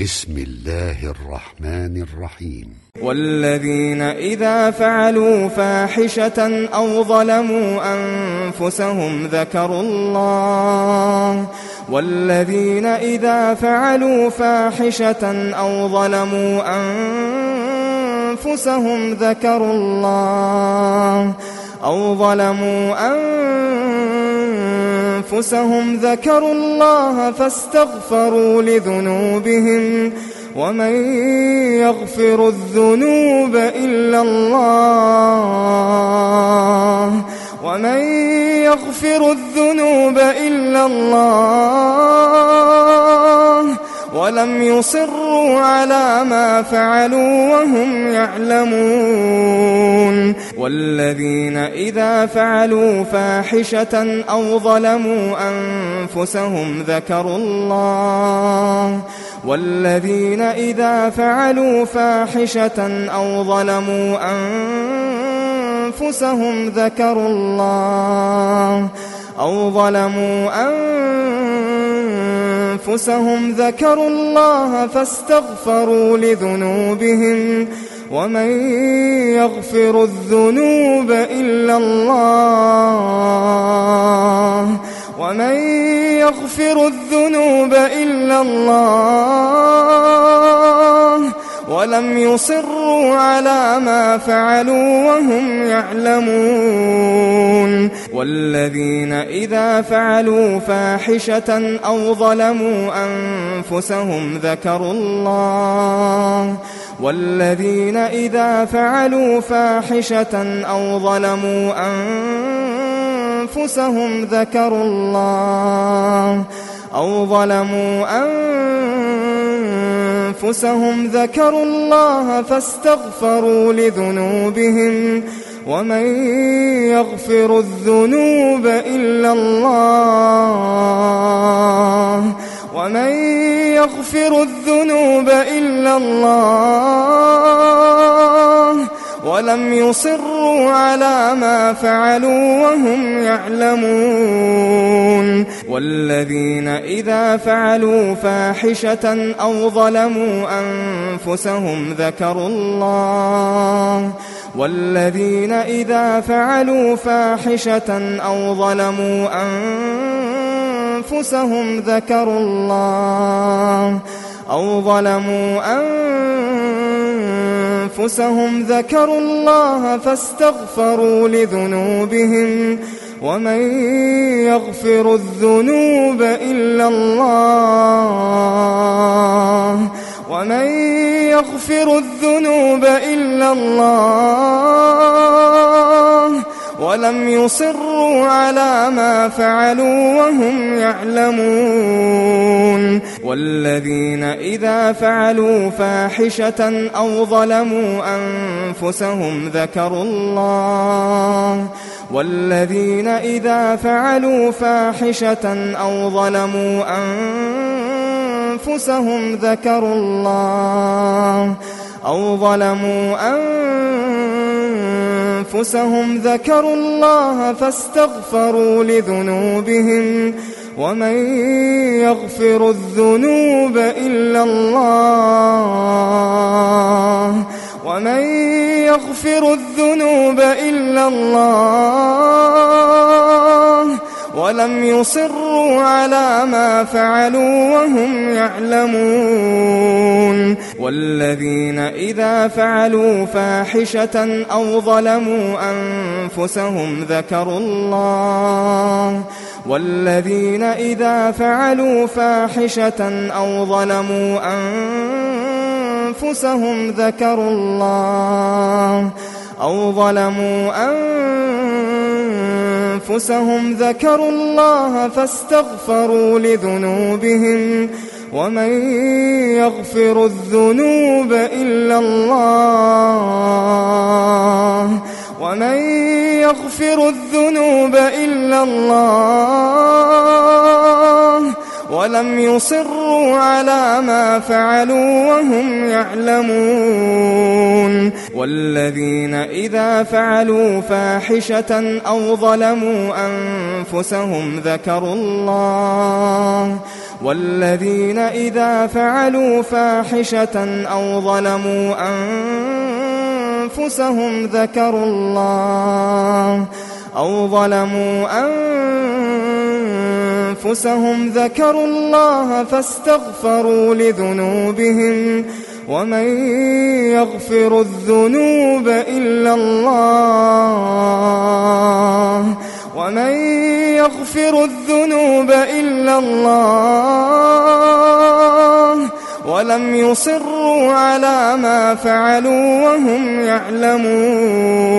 بسم الله الرحمن الرحيم. والذين إذا فعلوا فاحشة أو ظلموا أنفسهم ذكروا الله. والذين إذا فعلوا فاحشة أو ظلموا أنفسهم ذكروا الله. أو ظلموا أنفسهم ذكروا الله فاستغفروا لذنوبهم ومن يغفر الذنوب إلا الله ومن يغفر الذنوب إلا الله ولم يصروا على ما فعلوا وهم يعلمون والذين إذا فعلوا فاحشة أو ظلموا أنفسهم ذكروا الله والذين إذا فعلوا فاحشة أو ظلموا أنفسهم ذكروا الله أو ظلموا أنفسهم ذكروا الله فاستغفروا لذنوبهم ومن يغفر الذنوب إلا الله ومن يغفر الذنوب إلا الله ولم يصروا على ما فعلوا وهم يعلمون. والذين إذا فعلوا فاحشة أو ظلموا أنفسهم ذكروا الله. والذين إذا فعلوا فاحشة أو ظلموا أنفسهم ذكروا الله. أو ظلموا أنفسهم ذكروا الله فاستغفروا لذنوبهم ومن يغفر الذنوب إلا الله ومن يغفر الذنوب إلا الله ولم يصروا على ما فعلوا وهم يعلمون. والذين إذا فعلوا فاحشة أو ظلموا أنفسهم ذكروا الله. والذين إذا فعلوا فاحشة أو ظلموا أنفسهم ذكروا الله. أو ظلموا أنفسهم ذكروا الله فاستغفروا لذنوبهم ومن يغفر الذنوب إلا الله ومن يغفر الذنوب إلا الله ولم يصروا على ما فعلوا وهم يعلمون. والذين إذا فعلوا فاحشة أو ظلموا أنفسهم ذكروا الله. والذين إذا فعلوا فاحشة أو ظلموا أنفسهم ذكروا الله. أو ظلموا أنفسهم ذكروا الله فاستغفروا لذنوبهم ومن يغفر الذنوب إلا الله ومن يغفر الذنوب إلا الله ولم يصروا على ما فعلوا وهم يعلمون والذين إذا فعلوا فاحشة أو ظلموا أنفسهم ذكروا الله والذين إذا فعلوا فاحشة أو ظلموا أنفسهم ذكروا الله أو ظلموا أنفسهم ذكروا الله فاستغفروا لذنوبهم ومن يغفر الذنوب إلا الله ومن يغفر الذنوب إلا الله ولم يصروا على ما فعلوا وهم يعلمون. والذين إذا فعلوا فاحشة أو ظلموا أنفسهم ذكروا الله. والذين إذا فعلوا فاحشة أو ظلموا أنفسهم ذكروا الله. أو ظلموا أنفسهم ذكروا الله فاستغفروا لذنوبهم ومن يغفر الذنوب إلا الله ومن يغفر الذنوب إلا الله ولم يصروا على ما فعلوا وهم يعلمون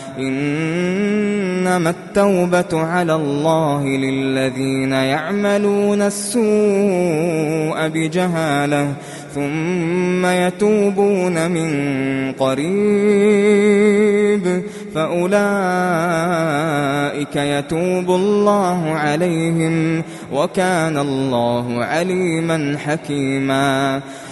إنما التوبة على الله للذين يعملون السوء بجهالة ثم يتوبون من قريب فأولئك يتوب الله عليهم وكان الله عليما حكيما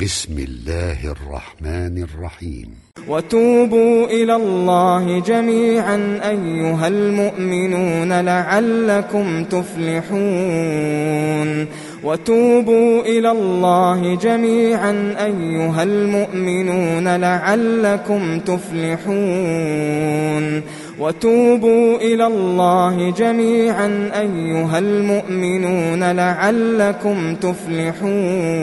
بسم الله الرحمن الرحيم. وتوبوا إلى الله جميعا أيها المؤمنون لعلكم تفلحون. وتوبوا إلى الله جميعا أيها المؤمنون لعلكم تفلحون. وتوبوا إلى الله جميعا أيها المؤمنون لعلكم تفلحون.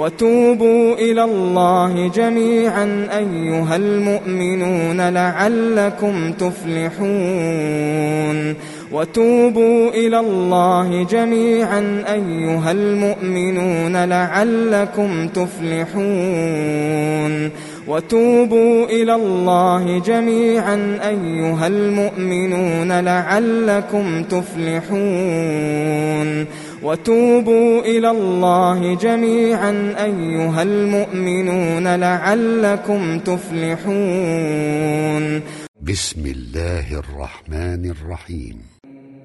وتوبوا إلى الله جميعا أيها المؤمنون لعلكم تفلحون. وتوبوا إلى الله جميعا أيها المؤمنون لعلكم تفلحون. وتوبوا إلى الله جميعا أيها المؤمنون لعلكم تفلحون. وتوبوا إلى الله جميعا أيها المؤمنون لعلكم تفلحون. بسم الله الرحمن الرحيم.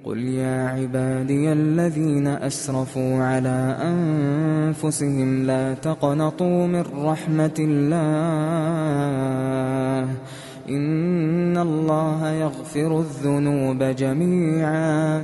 قل يا عبادي الذين أسرفوا على أنفسهم لا تقنطوا من رحمة الله. إن الله يغفر الذنوب جميعا.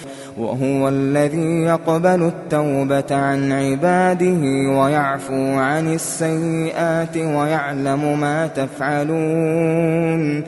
وهو الذي يقبل التوبة عن عباده ويعفو عن السيئات ويعلم ما تفعلون.